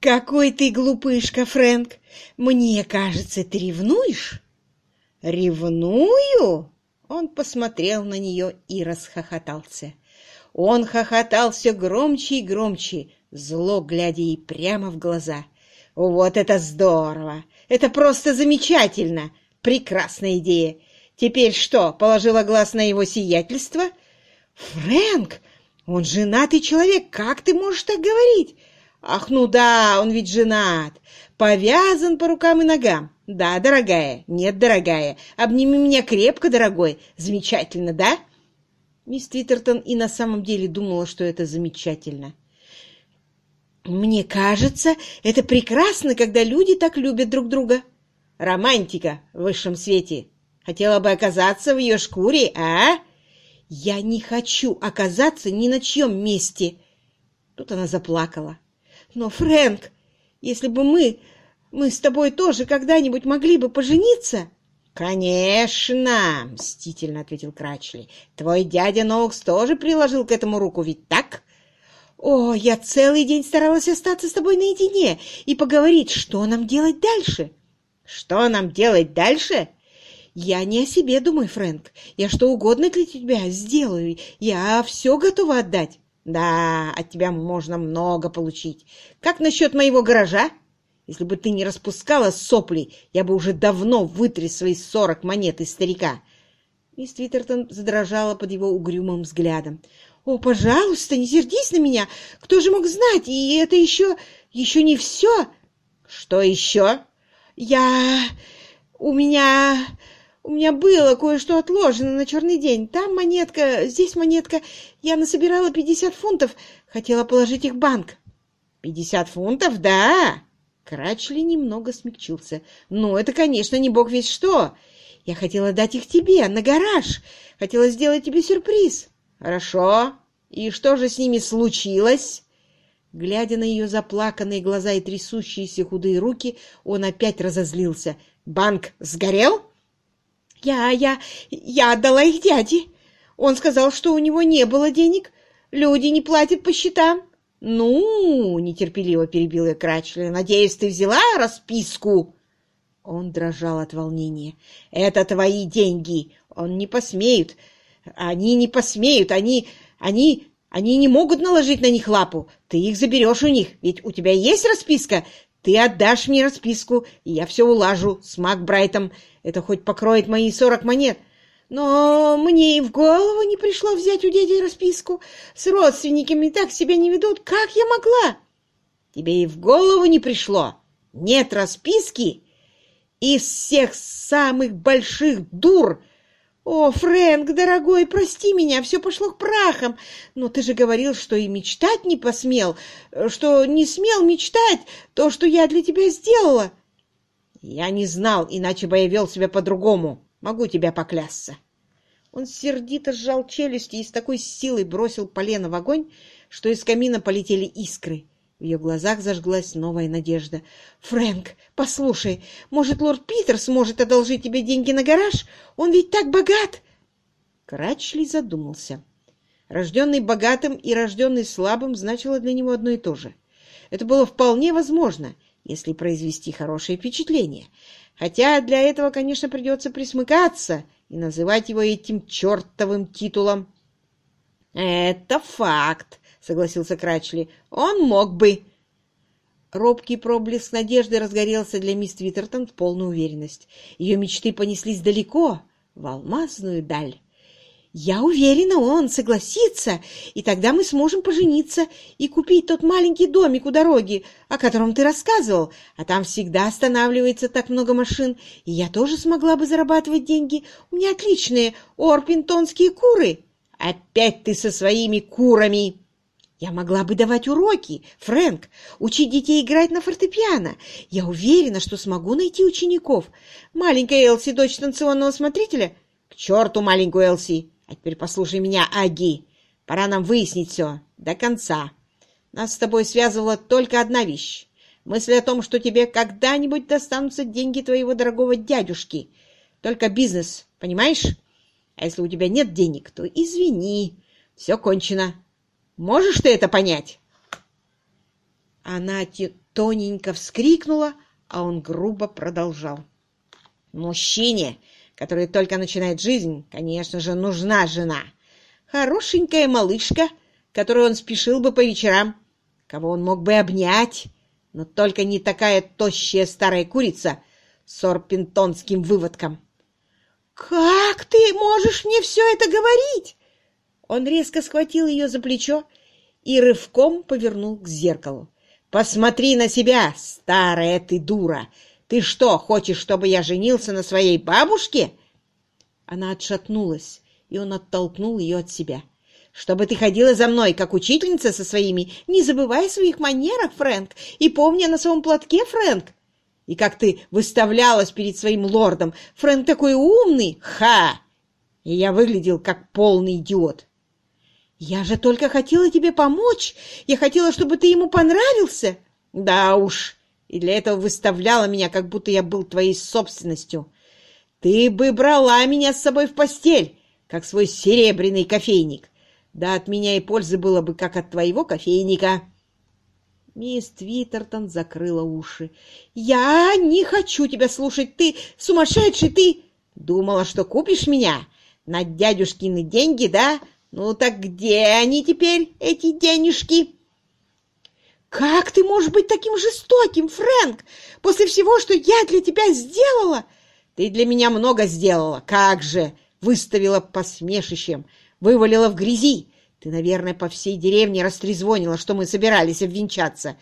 «Какой ты глупышка, Фрэнк! Мне кажется, ты ревнуешь?» «Ревную?» Он посмотрел на нее и расхохотался. Он хохотал все громче и громче, зло глядя ей прямо в глаза. «Вот это здорово! Это просто замечательно! Прекрасная идея! Теперь что, положила глаз на его сиятельство?» «Фрэнк, он женатый человек, как ты можешь так говорить?» «Ах, ну да, он ведь женат, повязан по рукам и ногам. Да, дорогая, нет, дорогая, обними меня крепко, дорогой. Замечательно, да?» Мисс Твиттертон и на самом деле думала, что это замечательно. «Мне кажется, это прекрасно, когда люди так любят друг друга. Романтика в высшем свете. Хотела бы оказаться в ее шкуре, а?» «Я не хочу оказаться ни на чьем месте!» Тут она заплакала. «Но, Фрэнк, если бы мы, мы с тобой тоже когда-нибудь могли бы пожениться...» «Конечно!» — мстительно ответил Крачли. «Твой дядя Ноукс тоже приложил к этому руку, ведь так?» «О, я целый день старалась остаться с тобой наедине и поговорить, что нам делать дальше». «Что нам делать дальше?» «Я не о себе думаю, Фрэнк. Я что угодно для тебя сделаю. Я все готова отдать». «Да, от тебя можно много получить. Как насчет моего гаража?» Если бы ты не распускала сопли, я бы уже давно вытряс свои сорок монет из старика. Мисс Твиттертон задрожала под его угрюмым взглядом. «О, пожалуйста, не сердись на меня! Кто же мог знать? И это еще... еще не все!» «Что еще?» «Я... у меня... у меня было кое-что отложено на черный день. Там монетка, здесь монетка. Я насобирала пятьдесят фунтов. Хотела положить их в банк». «Пятьдесят фунтов, да?» Крачли немного смягчился. «Ну, это, конечно, не бог весь что. Я хотела дать их тебе, на гараж. Хотела сделать тебе сюрприз». «Хорошо. И что же с ними случилось?» Глядя на ее заплаканные глаза и трясущиеся худые руки, он опять разозлился. «Банк сгорел?» «Я... я... я отдала их дяде. Он сказал, что у него не было денег. Люди не платят по счетам. «Ну, — нетерпеливо перебил я Крачли, — надеюсь, ты взяла расписку?» Он дрожал от волнения. «Это твои деньги! Он не посмеют! Они не посмеют! Они... они... они не могут наложить на них лапу! Ты их заберешь у них, ведь у тебя есть расписка! Ты отдашь мне расписку, и я все улажу с Макбрайтом. Это хоть покроет мои сорок монет!» Но мне и в голову не пришло взять у дяди расписку. С родственниками так себя не ведут. Как я могла? Тебе и в голову не пришло? Нет расписки? Из всех самых больших дур! О, Фрэнк, дорогой, прости меня, все пошло к прахам. Но ты же говорил, что и мечтать не посмел, что не смел мечтать то, что я для тебя сделала. Я не знал, иначе бы я вел себя по-другому. Могу тебя поклясться. Он сердито сжал челюсти и с такой силой бросил полено в огонь, что из камина полетели искры. В ее глазах зажглась новая надежда. «Фрэнк, послушай, может, лорд Питер сможет одолжить тебе деньги на гараж? Он ведь так богат!» Крачли задумался. Рожденный богатым и рожденный слабым значило для него одно и то же. Это было вполне возможно, если произвести хорошее впечатление. Хотя для этого, конечно, придется присмыкаться и называть его этим чертовым титулом. «Это факт», — согласился Крачли. «Он мог бы». Робкий проблеск надежды разгорелся для мисс Твиттертон в полную уверенность. Ее мечты понеслись далеко, в алмазную даль. Я уверена, он согласится, и тогда мы сможем пожениться и купить тот маленький домик у дороги, о котором ты рассказывал, а там всегда останавливается так много машин, и я тоже смогла бы зарабатывать деньги. У меня отличные орпинтонские куры. Опять ты со своими курами! Я могла бы давать уроки, Фрэнк, учить детей играть на фортепиано. Я уверена, что смогу найти учеников. Маленькая Элси, дочь станционного смотрителя? К черту маленькую Элси! А теперь послушай меня, Аги. Пора нам выяснить все до конца. Нас с тобой связывала только одна вещь. Мысль о том, что тебе когда-нибудь достанутся деньги твоего дорогого дядюшки. Только бизнес, понимаешь? А если у тебя нет денег, то извини, все кончено. Можешь ты это понять?» Она тоненько вскрикнула, а он грубо продолжал. Мужчине, который только начинает жизнь, конечно же, нужна жена. Хорошенькая малышка, которую он спешил бы по вечерам, кого он мог бы обнять, но только не такая тощая старая курица с орпинтонским выводком. «Как ты можешь мне все это говорить?» Он резко схватил ее за плечо и рывком повернул к зеркалу. «Посмотри на себя, старая ты дура! Ты что, хочешь, чтобы я женился на своей бабушке?» Она отшатнулась, и он оттолкнул ее от себя. «Чтобы ты ходила за мной, как учительница со своими... Не забывай своих манерах, Фрэнк, и помни о носовом платке, Фрэнк. И как ты выставлялась перед своим лордом. Фрэнк такой умный! Ха!» И я выглядел как полный идиот. «Я же только хотела тебе помочь. Я хотела, чтобы ты ему понравился». «Да уж, и для этого выставляла меня, как будто я был твоей собственностью. Ты бы брала меня с собой в постель, как свой серебряный кофейник. Да от меня и пользы было бы, как от твоего кофейника». Мисс Твиттертон закрыла уши. «Я не хочу тебя слушать! Ты сумасшедший! Ты думала, что купишь меня? На дядюшкины деньги, да? Ну так где они теперь, эти денежки?» «Как ты можешь быть таким жестоким, Фрэнк, после всего, что я для тебя сделала?» «Ты для меня много сделала. Как же!» Выставила посмешищем, вывалила в грязи. Ты, наверное, по всей деревне растрезвонила, что мы собирались обвенчаться.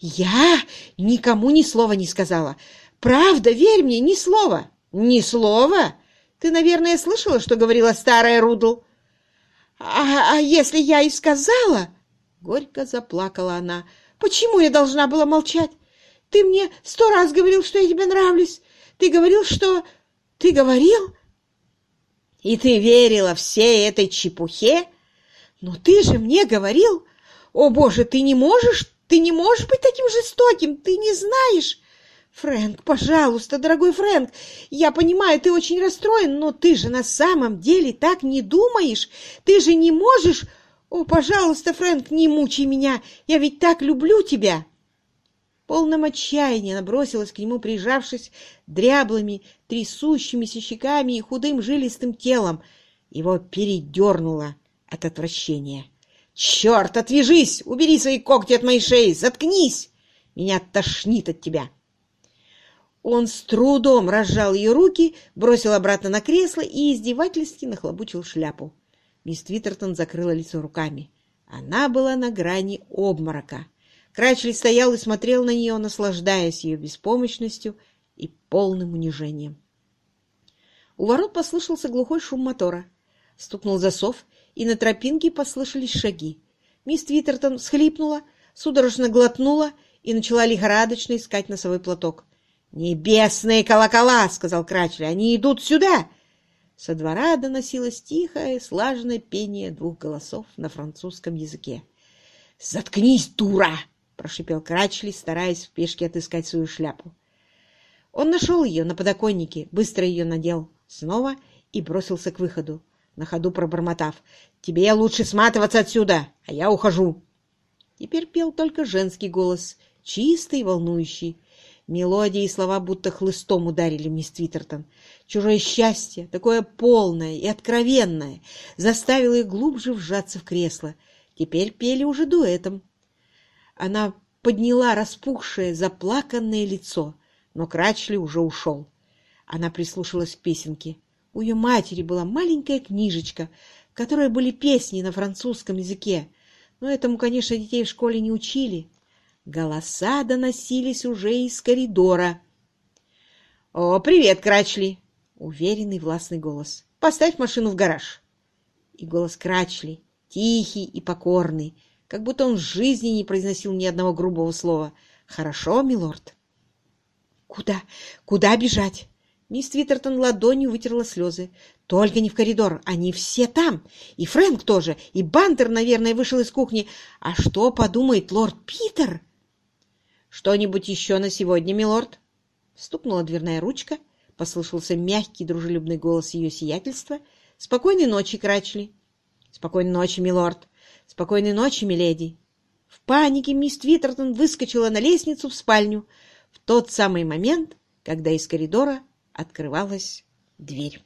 Я никому ни слова не сказала. Правда, верь мне, ни слова. Ни слова? Ты, наверное, слышала, что говорила старая Рудл? А, а если я и сказала? Горько заплакала она. Почему я должна была молчать? Ты мне сто раз говорил, что я тебе нравлюсь. Ты говорил, что... Ты говорил? И ты верила всей этой чепухе? Но ты же мне говорил... О, Боже, ты не можешь... Ты не можешь быть таким жестоким. Ты не знаешь... Фрэнк, пожалуйста, дорогой Фрэнк, я понимаю, ты очень расстроен, но ты же на самом деле так не думаешь. Ты же не можешь... «О, пожалуйста, Фрэнк, не мучай меня! Я ведь так люблю тебя!» Полным отчаяния набросилась к нему, прижавшись дряблыми, трясущимися щеками и худым жилистым телом. Его передернуло от отвращения. «Черт, отвяжись! Убери свои когти от моей шеи! Заткнись! Меня тошнит от тебя!» Он с трудом разжал ее руки, бросил обратно на кресло и издевательски нахлобучил шляпу. Мисс Твиттертон закрыла лицо руками. Она была на грани обморока. Крачли стоял и смотрел на нее, наслаждаясь ее беспомощностью и полным унижением. У ворот послышался глухой шум мотора. Стукнул засов, и на тропинке послышались шаги. Мисс Твиттертон всхлипнула, судорожно глотнула и начала лихорадочно искать носовой платок. «Небесные колокола!» — сказал Крачли. «Они идут сюда!» Со двора доносилось тихое, слаженное пение двух голосов на французском языке. «Заткнись, дура!» — прошипел Крачли, стараясь в пешке отыскать свою шляпу. Он нашел ее на подоконнике, быстро ее надел снова и бросился к выходу, на ходу пробормотав. «Тебе лучше сматываться отсюда, а я ухожу!» Теперь пел только женский голос, чистый и волнующий. Мелодии и слова будто хлыстом ударили мисс Твиттертон. Чужое счастье, такое полное и откровенное, заставило их глубже вжаться в кресло. Теперь пели уже дуэтом. Она подняла распухшее, заплаканное лицо, но Крачли уже ушел. Она прислушалась к песенке. У ее матери была маленькая книжечка, в которой были песни на французском языке, но этому, конечно, детей в школе не учили. Голоса доносились уже из коридора. «О, привет, Крачли!» Уверенный властный голос. «Поставь машину в гараж!» И голос Крачли, тихий и покорный, как будто он в жизни не произносил ни одного грубого слова. «Хорошо, милорд?» «Куда? Куда бежать?» Мисс Твиттертон ладонью вытерла слезы. «Только не в коридор. Они все там. И Фрэнк тоже. И Бантер, наверное, вышел из кухни. А что подумает лорд Питер?» «Что-нибудь еще на сегодня, милорд?» Стукнула дверная ручка, Послышался мягкий, дружелюбный голос ее сиятельства. «Спокойной ночи, Крачли!» «Спокойной ночи, милорд!» «Спокойной ночи, миледи!» В панике мисс Твиттертон выскочила на лестницу в спальню в тот самый момент, когда из коридора открывалась дверь.